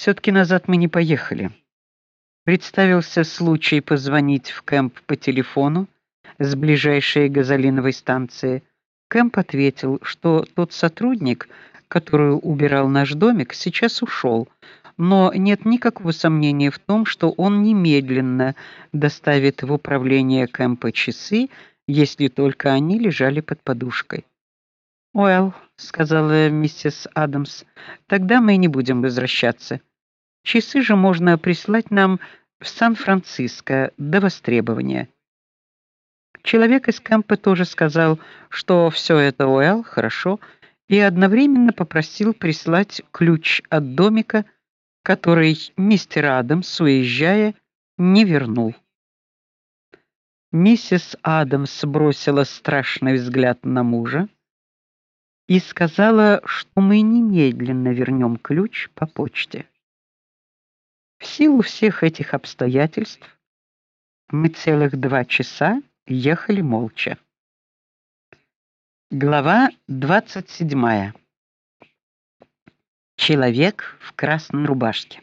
все таки назад мы не поехали. Представился случай позвонить в Кэмп по телефону с ближайшей газолиновой станции. Кэмп ответил, что тот сотрудник, который убирал наш домик, сейчас ушел, но нет никакого сомнения в том, что он немедленно доставит в управление Кэмпа часы, если только они лежали под подушкой. "Уэлл", сказала миссис Адамс. "Тогда мы не будем возвращаться. Часы же можно прислать нам в Сан-Франциско до востребования". Человек из Кэмпа тоже сказал, что все это Уэлл хорошо, и одновременно попросил прислать ключ от домика, который мистер Адамс, уезжая, не вернул. Миссис Адамс бросила страшный взгляд на мужа и сказала, что мы немедленно вернем ключ по почте. В силу всех этих обстоятельств мы целых два часа ехали молча. Глава 27. Человек в красной рубашке.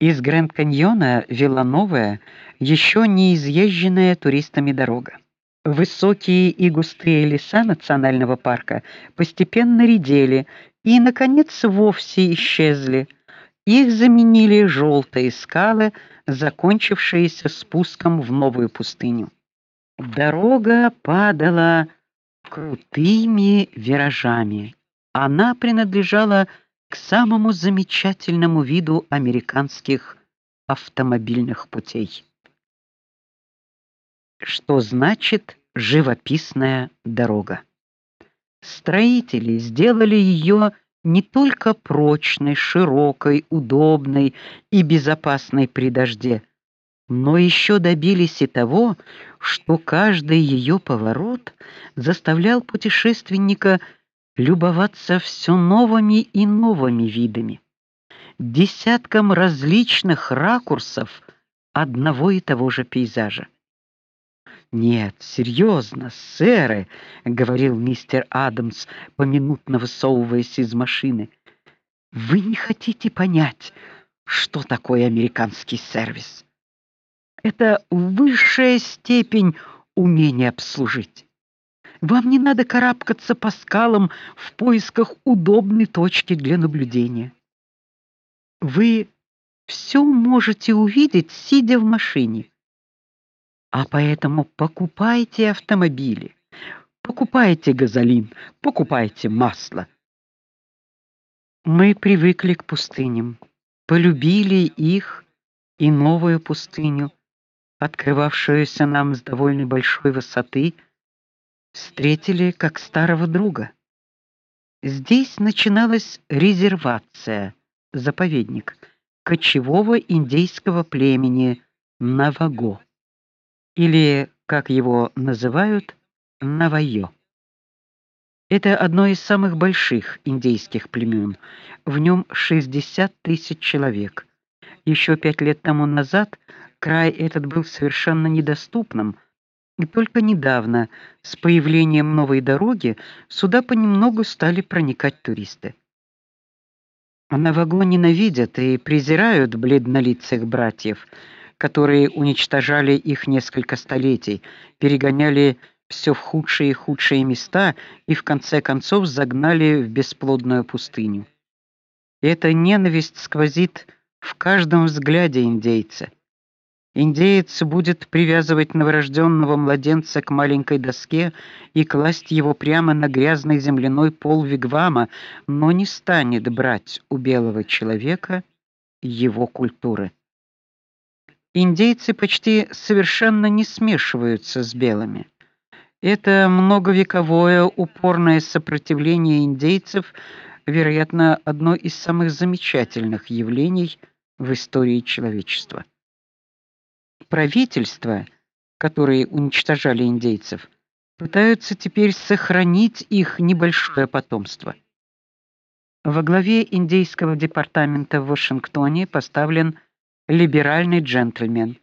Из Гранд-каньона вела новая, еще не изъезженная туристами дорога. Высокие и густые леса национального парка постепенно редели и наконец вовсе исчезли. Их заменили желтые скалы, закончившиеся спуском в новую пустыню. Дорога падала крутыми виражами. Она принадлежала к самому замечательному виду американских автомобильных путей. Что значит живописная дорога? Строители сделали ее не только прочной, широкой, удобной и безопасной при дожде, но еще добились и того, что каждый ее поворот заставлял путешественника любоваться все новыми и новыми видами, десятком различных ракурсов одного и того же пейзажа. Нет, серьезно, сэры, говорил мистер Адамс, поминутно высовываясь из машины. Вы не хотите понять, что такое американский сервис. Это высшая степень умения обслужить. Вам не надо карабкаться по скалам в поисках удобной точки для наблюдения. Вы все можете увидеть, сидя в машине. А поэтому покупайте автомобили, покупайте газолин, покупайте масло. Мы привыкли к пустыням, полюбили их и новую пустыню, открывавшуюся нам с довольно большой высоты встретили как старого друга. Здесь начиналась резервация, заповедник кочевого индейского племени Наваго или, как его называют, Навайо. Это одно из самых больших индейских племен. В нем 60 тысяч человек. Еще пять лет тому назад край этот был совершенно недоступным и только недавно, с появлением новой дороги, сюда понемногу стали проникать туристы. На вагоне ненавидят и презирают бледнолицых братьев, которые уничтожали их несколько столетий, перегоняли все в худшие и худшие места и в конце концов загнали в бесплодную пустыню. эта ненависть сквозит в каждом взгляде индейца. Индеец будет привязывать новорожденного младенца к маленькой доске и класть его прямо на грязный земляной пол вигвама, но не станет брать у белого человека его культуры. Индейцы почти совершенно не смешиваются с белыми. Это многовековое упорное сопротивление индейцев, вероятно, одно из самых замечательных явлений в истории человечества правительства, которые уничтожали индейцев, пытаются теперь сохранить их небольшое потомство. Во главе индейского департамента в Вашингтоне поставлен либеральный джентльмен.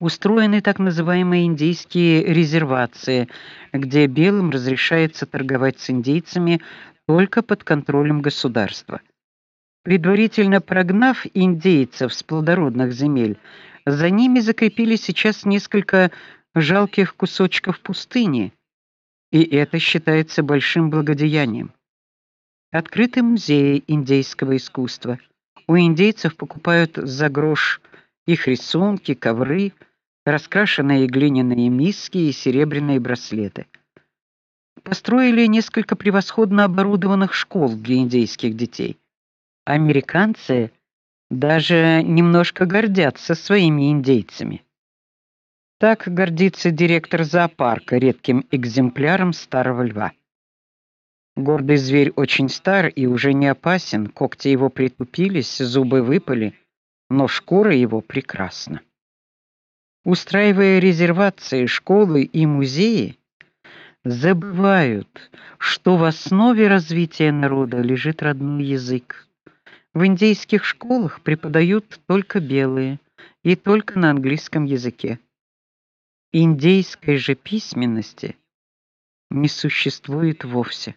Устроены так называемые индейские резервации, где белым разрешается торговать с индейцами только под контролем государства. Предварительно прогнав индейцев с плодородных земель, за ними закрепились сейчас несколько жалких кусочков пустыни, и это считается большим благодеянием. Открыты музеи индейского искусства. У индейцев покупают за грош их рисунки, ковры, раскрашенные глиняные миски и серебряные браслеты. Построили несколько превосходно оборудованных школ для индейских детей. Американцы даже немножко гордятся своими индейцами. Так гордится директор зоопарка редким экземпляром старого льва. Гордый зверь очень стар и уже не опасен, когти его притупились, зубы выпали, но шкура его прекрасна. Устраивая резервации, школы и музеи, забывают, что в основе развития народа лежит родной язык. В индейских школах преподают только белые и только на английском языке. Индейской же письменности не существует вовсе.